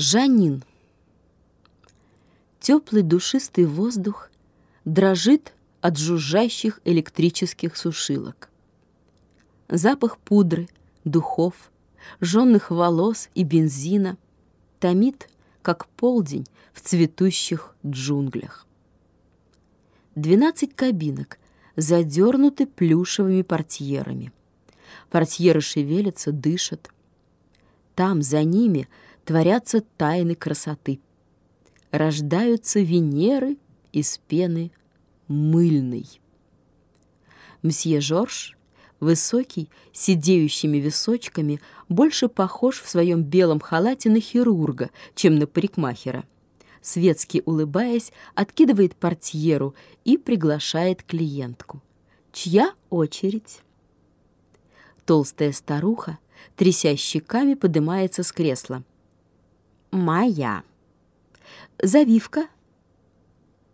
Жанин. Теплый душистый воздух дрожит от жужжащих электрических сушилок. Запах пудры, духов, жженных волос и бензина томит, как полдень в цветущих джунглях. Двенадцать кабинок задернуты плюшевыми портьерами. Портьеры шевелятся, дышат. Там, за ними, творятся тайны красоты. Рождаются Венеры из пены мыльной. Мсье Жорж, высокий, сидеющими височками, больше похож в своем белом халате на хирурга, чем на парикмахера. Светски улыбаясь, откидывает портьеру и приглашает клиентку. Чья очередь? Толстая старуха, тряся щеками, поднимается с кресла. «Моя». «Завивка?»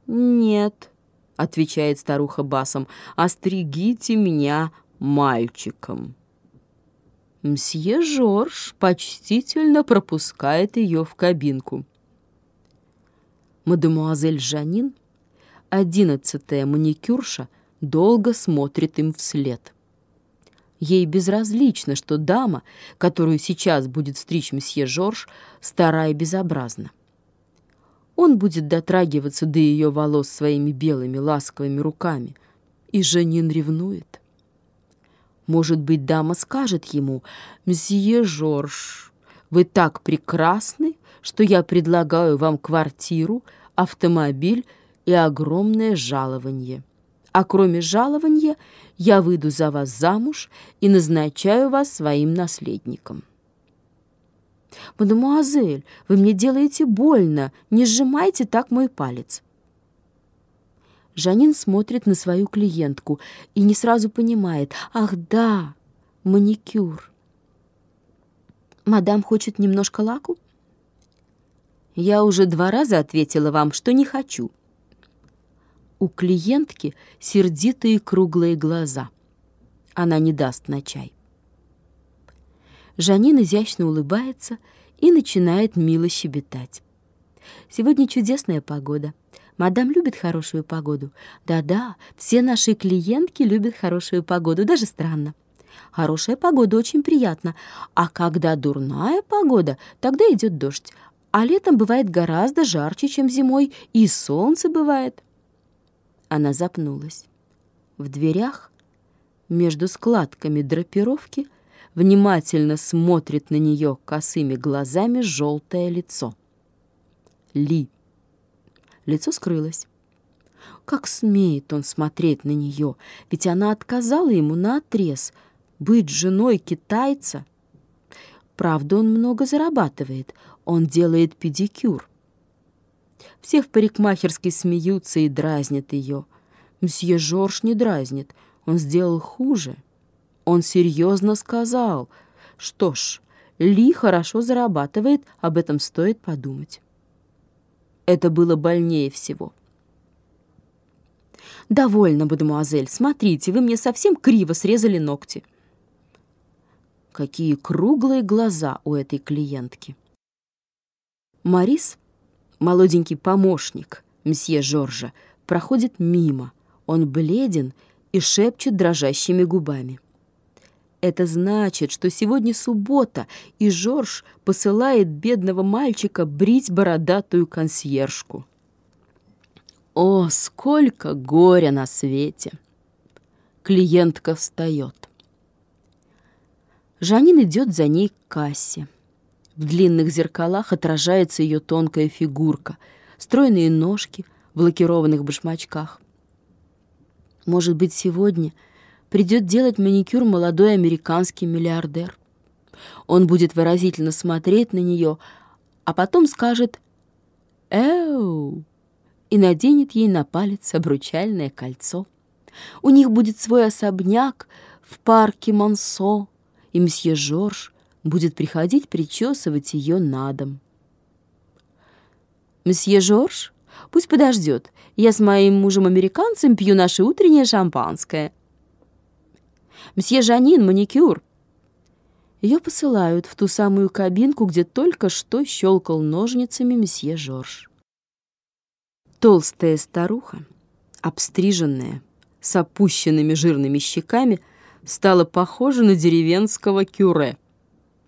«Нет», — отвечает старуха басом, — «остригите меня мальчиком». Мсье Жорж почтительно пропускает ее в кабинку. Мадемуазель Жанин, одиннадцатая маникюрша, долго смотрит им вслед. Ей безразлично, что дама, которую сейчас будет стричь месье Жорж, старая и безобразна. Он будет дотрагиваться до ее волос своими белыми ласковыми руками, и Жанин ревнует. Может быть, дама скажет ему, «Мсье Жорж, вы так прекрасны, что я предлагаю вам квартиру, автомобиль и огромное жалование» а кроме жалования я выйду за вас замуж и назначаю вас своим наследником». «Мадемуазель, вы мне делаете больно, не сжимайте так мой палец». Жанин смотрит на свою клиентку и не сразу понимает. «Ах, да, маникюр». «Мадам хочет немножко лаку?» «Я уже два раза ответила вам, что не хочу». У клиентки сердитые круглые глаза. Она не даст на чай. Жанин изящно улыбается и начинает мило щебетать. Сегодня чудесная погода. Мадам любит хорошую погоду. Да-да, все наши клиентки любят хорошую погоду, даже странно. Хорошая погода очень приятна, а когда дурная погода, тогда идет дождь. А летом бывает гораздо жарче, чем зимой, и солнце бывает. Она запнулась. В дверях, между складками драпировки, внимательно смотрит на нее косыми глазами желтое лицо. Ли. Лицо скрылось. Как смеет он смотреть на нее, ведь она отказала ему на отрез быть женой китайца. Правда, он много зарабатывает, он делает педикюр. Все в парикмахерской смеются и дразнят ее. Мсье Жорж не дразнит, он сделал хуже. Он серьезно сказал, что ж, Ли хорошо зарабатывает, об этом стоит подумать. Это было больнее всего. «Довольно, мадемуазель, смотрите, вы мне совсем криво срезали ногти». Какие круглые глаза у этой клиентки. Марис молоденький помощник мсье Жоржа, проходит мимо. Он бледен и шепчет дрожащими губами. Это значит, что сегодня суббота, и Жорж посылает бедного мальчика брить бородатую консьержку. О, сколько горя на свете! Клиентка встает. Жанин идет за ней к кассе. В длинных зеркалах отражается ее тонкая фигурка, стройные ножки в лакированных башмачках. Может быть, сегодня придет делать маникюр молодой американский миллиардер. Он будет выразительно смотреть на нее, а потом скажет «Эу!» и наденет ей на палец обручальное кольцо. У них будет свой особняк в парке Монсо, и мсье Жорж будет приходить причесывать ее на дом. «Месье Жорж, пусть подождет. Я с моим мужем-американцем пью наше утреннее шампанское». «Мсье Жанин, маникюр». Ее посылают в ту самую кабинку, где только что щелкал ножницами месье Жорж. Толстая старуха, обстриженная, с опущенными жирными щеками, стала похожа на деревенского кюре.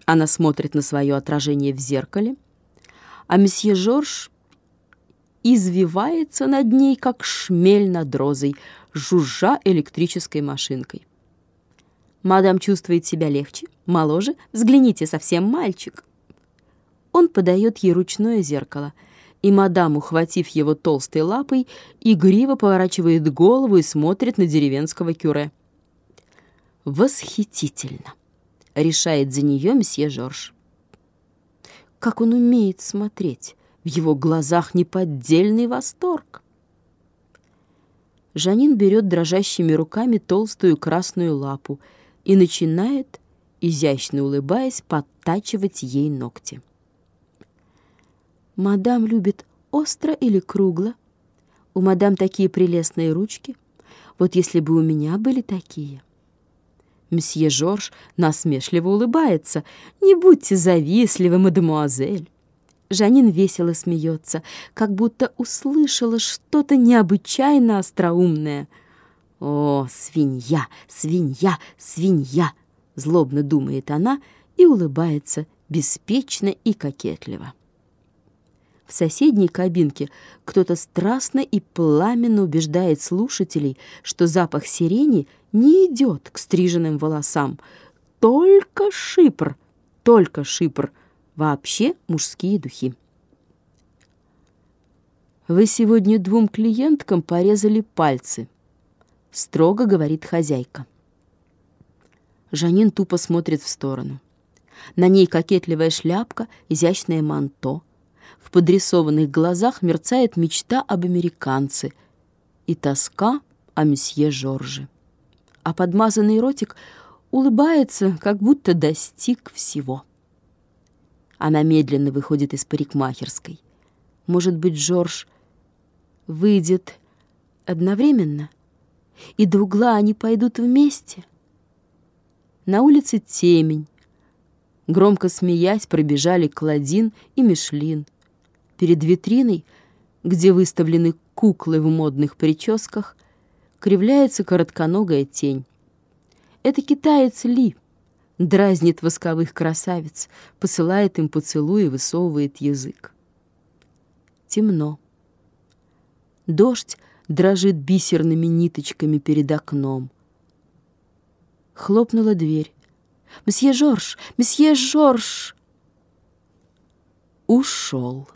Она смотрит на свое отражение в зеркале, а месье Жорж извивается над ней, как шмель над розой, жужжа электрической машинкой. Мадам чувствует себя легче, моложе, взгляните, совсем мальчик. Он подает ей ручное зеркало, и мадам, ухватив его толстой лапой, игриво поворачивает голову и смотрит на деревенского кюре. «Восхитительно!» — решает за нее месье Жорж. Как он умеет смотреть! В его глазах неподдельный восторг. Жанин берет дрожащими руками толстую красную лапу — и начинает, изящно улыбаясь, подтачивать ей ногти. Мадам любит остро или кругло. У мадам такие прелестные ручки. Вот если бы у меня были такие. Мсье Жорж насмешливо улыбается. «Не будьте завистливы, мадемуазель!» Жанин весело смеется, как будто услышала что-то необычайно остроумное — «О, свинья, свинья, свинья!» — злобно думает она и улыбается беспечно и кокетливо. В соседней кабинке кто-то страстно и пламенно убеждает слушателей, что запах сирени не идет к стриженным волосам. Только шипр, только шипр. Вообще мужские духи. Вы сегодня двум клиенткам порезали пальцы, строго говорит хозяйка. Жанин тупо смотрит в сторону. На ней кокетливая шляпка, изящное манто. В подрисованных глазах мерцает мечта об американце и тоска о месье Жорже. А подмазанный ротик улыбается, как будто достиг всего. Она медленно выходит из парикмахерской. Может быть, Жорж выйдет одновременно? и до угла они пойдут вместе. На улице темень. Громко смеясь, пробежали Кладин и Мишлин. Перед витриной, где выставлены куклы в модных прическах, кривляется коротконогая тень. Это китаец Ли, дразнит восковых красавиц, посылает им поцелуй и высовывает язык. Темно. Дождь дрожит бисерными ниточками перед окном. Хлопнула дверь. «Месье Жорж! Месье Жорж!» Ушел.